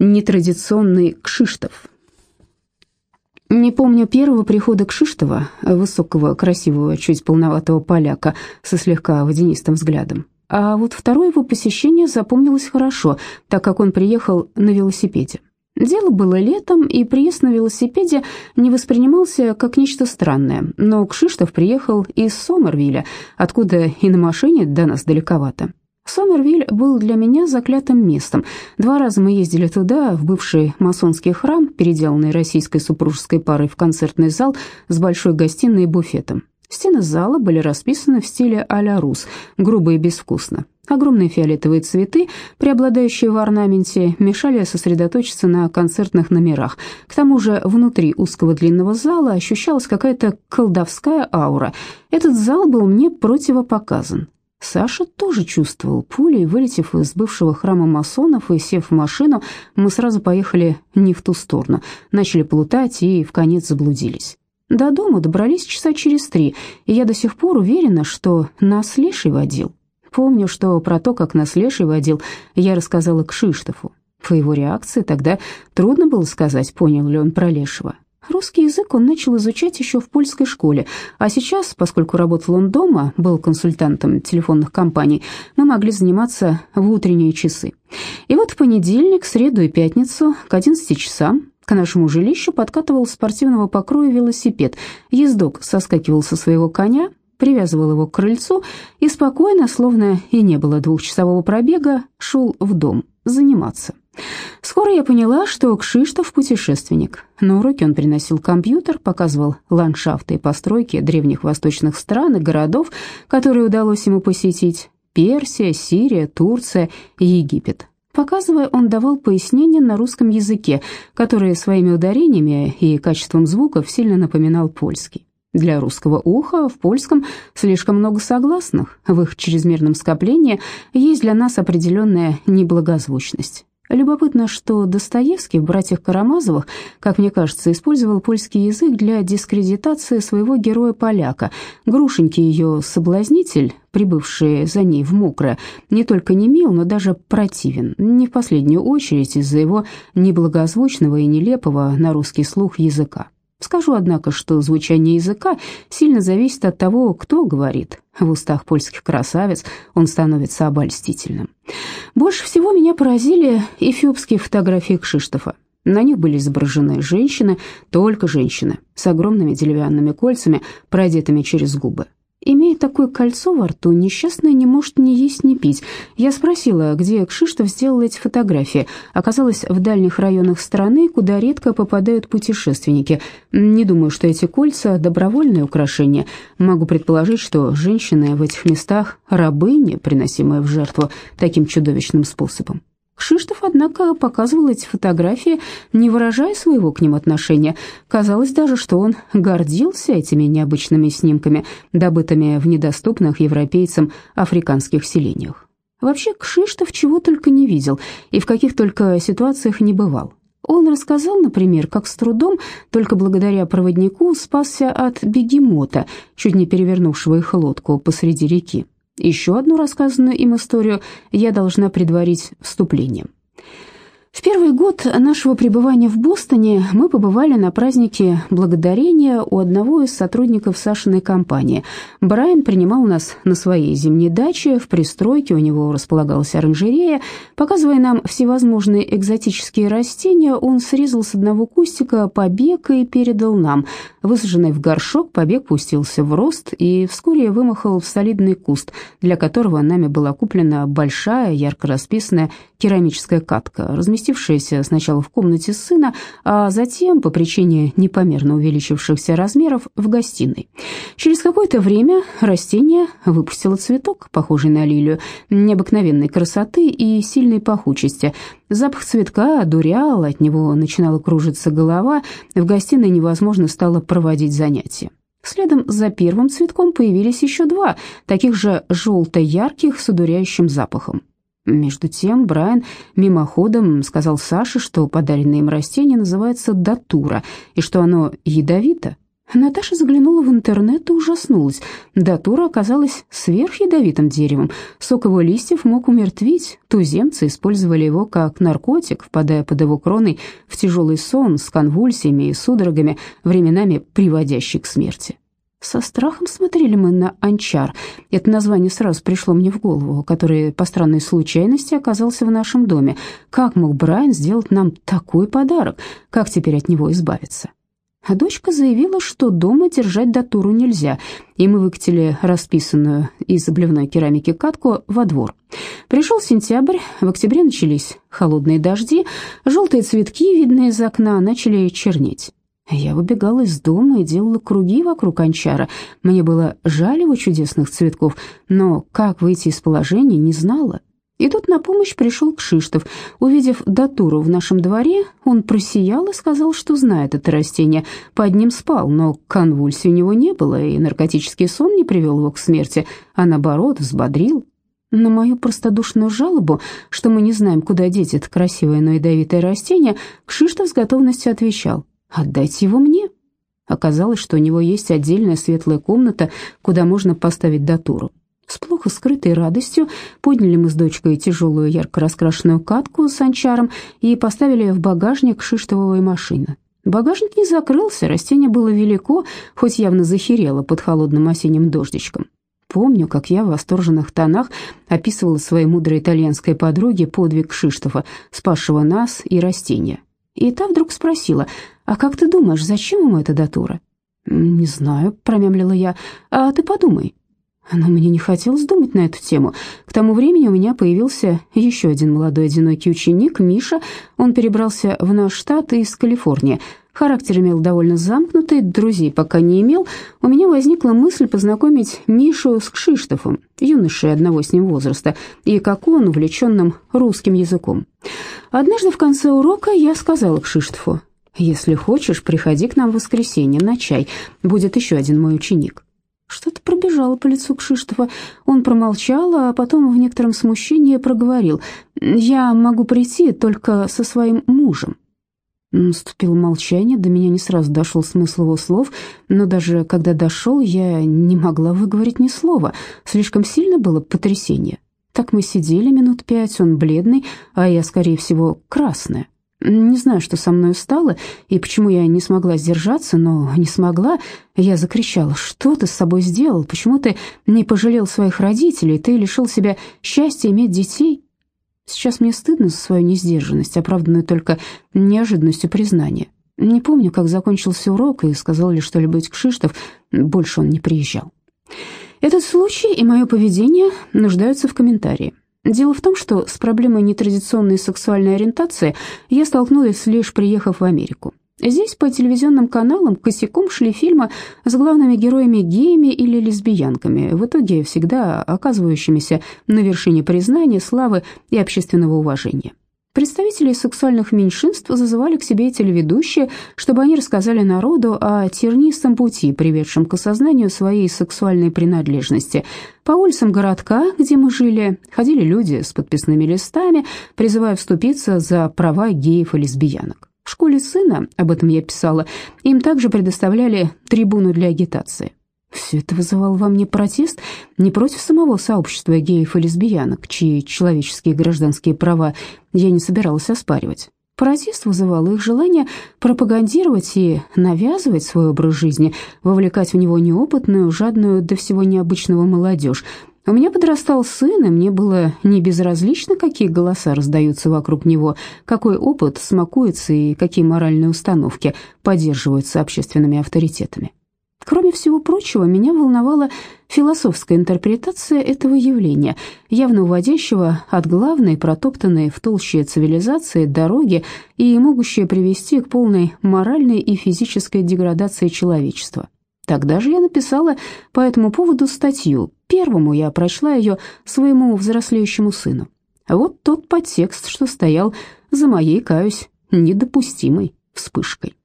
Нетрадиционный Кшиштов. Не помню первого прихода Кшиштова, высокого, красивого, чуть полноватого поляка со слегка водянистым взглядом. А вот второе его посещение запомнилось хорошо, так как он приехал на велосипеде. Дело было летом, и приезд на велосипеде не воспринимался как нечто странное, но Кшиштов приехал из Сомервилля, откуда и на машине до нас далековато. Сомервиль был для меня заклятым местом. Два раза мы ездили туда, в бывший масонский храм, переделанный российской супружеской парой в концертный зал с большой гостиной и буфетом. Стены зала были расписаны в стиле а-ля рус, грубо и безвкусно. Огромные фиолетовые цветы, преобладающие в орнаменте, мешали сосредоточиться на концертных номерах. К тому же внутри узкого длинного зала ощущалась какая-то колдовская аура. Этот зал был мне противопоказан. Саша тоже чувствовал. Пулей, вылетев из бывшего храма масонов и сев в машину, мы сразу поехали не в ту сторону, начали плутать и в конец заблудились. До дома добрались часа через три, и я до сих пор уверена, что нас леший водил. Помню, что про то, как нас леший водил, я рассказала Кшиштофу. По его реакции тогда трудно было сказать, понял ли он про лешего. Русский язык он начал изучать еще в польской школе, а сейчас, поскольку работал он дома, был консультантом телефонных компаний, мы могли заниматься в утренние часы. И вот в понедельник, среду и пятницу к 11 часам к нашему жилищу подкатывал спортивного покроя велосипед. Ездок соскакивал со своего коня, привязывал его к крыльцу и спокойно, словно и не было двухчасового пробега, шел в дом заниматься. Скоро я поняла, что Кшиштов путешественник. На уроке он приносил компьютер, показывал ландшафты и постройки древних восточных стран и городов, которые удалось ему посетить. Персия, Сирия, Турция, Египет. Показывая, он давал пояснения на русском языке, которые своими ударениями и качеством звуков сильно напоминал польский. Для русского уха в польском слишком много согласных, в их чрезмерном скоплении есть для нас определенная неблагозвучность. Любопытно, что Достоевский в «Братьях Карамазовых», как мне кажется, использовал польский язык для дискредитации своего героя-поляка. Грушеньки ее соблазнитель, прибывший за ней в мокрое, не только не мил, но даже противен, не в последнюю очередь из-за его неблагозвучного и нелепого на русский слух языка. Скажу, однако, что звучание языка сильно зависит от того, кто говорит. В устах польских красавиц он становится обольстительным. Больше всего меня поразили эфиопские фотографии Кшиштофа. На них были изображены женщины, только женщины, с огромными деревянными кольцами, продетыми через губы. Имея такое кольцо во рту, несчастная не может ни есть, ни пить. Я спросила, где Кшиштов сделал эти фотографии. Оказалось, в дальних районах страны, куда редко попадают путешественники. Не думаю, что эти кольца – добровольные украшения. Могу предположить, что женщины в этих местах – рабыни, приносимые в жертву таким чудовищным способом. Кшиштов, однако, показывал эти фотографии, не выражая своего к ним отношения. Казалось даже, что он гордился этими необычными снимками, добытыми в недоступных европейцам африканских селениях. Вообще, Кшиштов чего только не видел и в каких только ситуациях не бывал. Он рассказал, например, как с трудом, только благодаря проводнику, спасся от бегемота, чуть не перевернувшего их лодку посреди реки. Еще одну рассказанную им историю я должна предварить вступлением. В первый год нашего пребывания в Бостоне мы побывали на празднике благодарения у одного из сотрудников Сашиной компании. Брайан принимал нас на своей зимней даче, в пристройке у него располагалась оранжерея. Показывая нам всевозможные экзотические растения, он срезал с одного кустика побег и передал нам. Высаженный в горшок, побег пустился в рост и вскоре вымахал в солидный куст, для которого нами была куплена большая, ярко расписанная керамическая катка, разместившаяся сначала в комнате сына, а затем, по причине непомерно увеличившихся размеров, в гостиной. Через какое-то время растение выпустило цветок, похожий на лилию, необыкновенной красоты и сильной пахучести. Запах цветка одурял, от него начинала кружиться голова, в гостиной невозможно стало проводить занятия. Следом за первым цветком появились еще два, таких же желто-ярких с одуряющим запахом. Между тем Брайан мимоходом сказал Саше, что подаренное им растение называется датура, и что оно ядовито. Наташа заглянула в интернет и ужаснулась. Датура оказалась сверхядовитым деревом. Сок его листьев мог умертвить. Туземцы использовали его как наркотик, впадая под его кроной в тяжелый сон с конвульсиями и судорогами, временами приводящий к смерти. Со страхом смотрели мы на анчар. Это название сразу пришло мне в голову, который по странной случайности оказался в нашем доме. Как мог Брайан сделать нам такой подарок? Как теперь от него избавиться? А дочка заявила, что дома держать датуру нельзя, и мы выкатили расписанную из обливной керамики катку во двор. Пришел сентябрь, в октябре начались холодные дожди, желтые цветки, видные из окна, начали чернеть. Я выбегала из дома и делала круги вокруг анчара. Мне было жаль его чудесных цветков, но как выйти из положения, не знала. И тут на помощь пришел Кшиштов. Увидев датуру в нашем дворе, он просиял и сказал, что знает это растение. Под ним спал, но конвульсий у него не было, и наркотический сон не привел его к смерти, а наоборот, взбодрил. На мою простодушную жалобу, что мы не знаем, куда деть это красивое, но ядовитое растение, Кшиштов с готовностью отвечал, «Отдайте его мне». Оказалось, что у него есть отдельная светлая комната, куда можно поставить датуру. С плохо скрытой радостью подняли мы с дочкой тяжелую ярко раскрашенную катку с анчаром и поставили в багажник шиштовой машины. Багажник не закрылся, растение было велико, хоть явно захерело под холодным осенним дождичком. Помню, как я в восторженных тонах описывала своей мудрой итальянской подруге подвиг Шиштофа, спасшего нас и растения. И та вдруг спросила, «А как ты думаешь, зачем ему эта датура?» «Не знаю», — промямлила я, «а ты подумай». Но мне не хотелось думать на эту тему. К тому времени у меня появился еще один молодой одинокий ученик, Миша. Он перебрался в наш штат из Калифорнии. Характер имел довольно замкнутый, друзей пока не имел. У меня возникла мысль познакомить Мишу с Кшиштофом, юношей одного с ним возраста, и как он, увлеченным русским языком. Однажды в конце урока я сказала Кшиштофу, «Если хочешь, приходи к нам в воскресенье на чай, будет еще один мой ученик». Что-то пробежало по лицу Кшиштофа. Он промолчал, а потом в некотором смущении проговорил. «Я могу прийти только со своим мужем». Наступило молчание, до меня не сразу дошел смысл его слов, но даже когда дошел, я не могла выговорить ни слова. Слишком сильно было потрясение. Так мы сидели минут пять, он бледный, а я, скорее всего, красная. Не знаю, что со мной стало и почему я не смогла сдержаться, но не смогла. Я закричала, что ты с собой сделал? Почему ты не пожалел своих родителей? Ты лишил себя счастья иметь детей? Сейчас мне стыдно за свою несдержанность, оправданную только неожиданностью признания. Не помню, как закончился урок и сказал ли что-нибудь Кшиштов, больше он не приезжал. Этот случай и мое поведение нуждаются в комментарии. Дело в том, что с проблемой нетрадиционной сексуальной ориентации я столкнулась, лишь приехав в Америку. Здесь по телевизионным каналам косяком шли фильмы с главными героями геями или лесбиянками, в итоге всегда оказывающимися на вершине признания, славы и общественного уважения. Представителей сексуальных меньшинств зазывали к себе телеведущие, чтобы они рассказали народу о тернистом пути, приведшем к осознанию своей сексуальной принадлежности. По улицам городка, где мы жили, ходили люди с подписными листами, призывая вступиться за права геев и лесбиянок. В школе сына, об этом я писала, им также предоставляли трибуну для агитации. Все это вызывало во мне протест не против самого сообщества геев и лесбиянок, чьи человеческие гражданские права я не собиралась оспаривать. Протест вызывал их желание пропагандировать и навязывать свой образ жизни, вовлекать в него неопытную, жадную до всего необычного молодежь. У меня подрастал сын, и мне было не безразлично, какие голоса раздаются вокруг него, какой опыт смакуется и какие моральные установки поддерживаются общественными авторитетами. Кроме всего прочего, меня волновала философская интерпретация этого явления, явно уводящего от главной, протоптанной в толще цивилизации дороги и могущей привести к полной моральной и физической деградации человечества. Тогда же я написала по этому поводу статью. Первому я прочла ее своему взрослеющему сыну. Вот тот подтекст, что стоял за моей, каюсь, недопустимой вспышкой.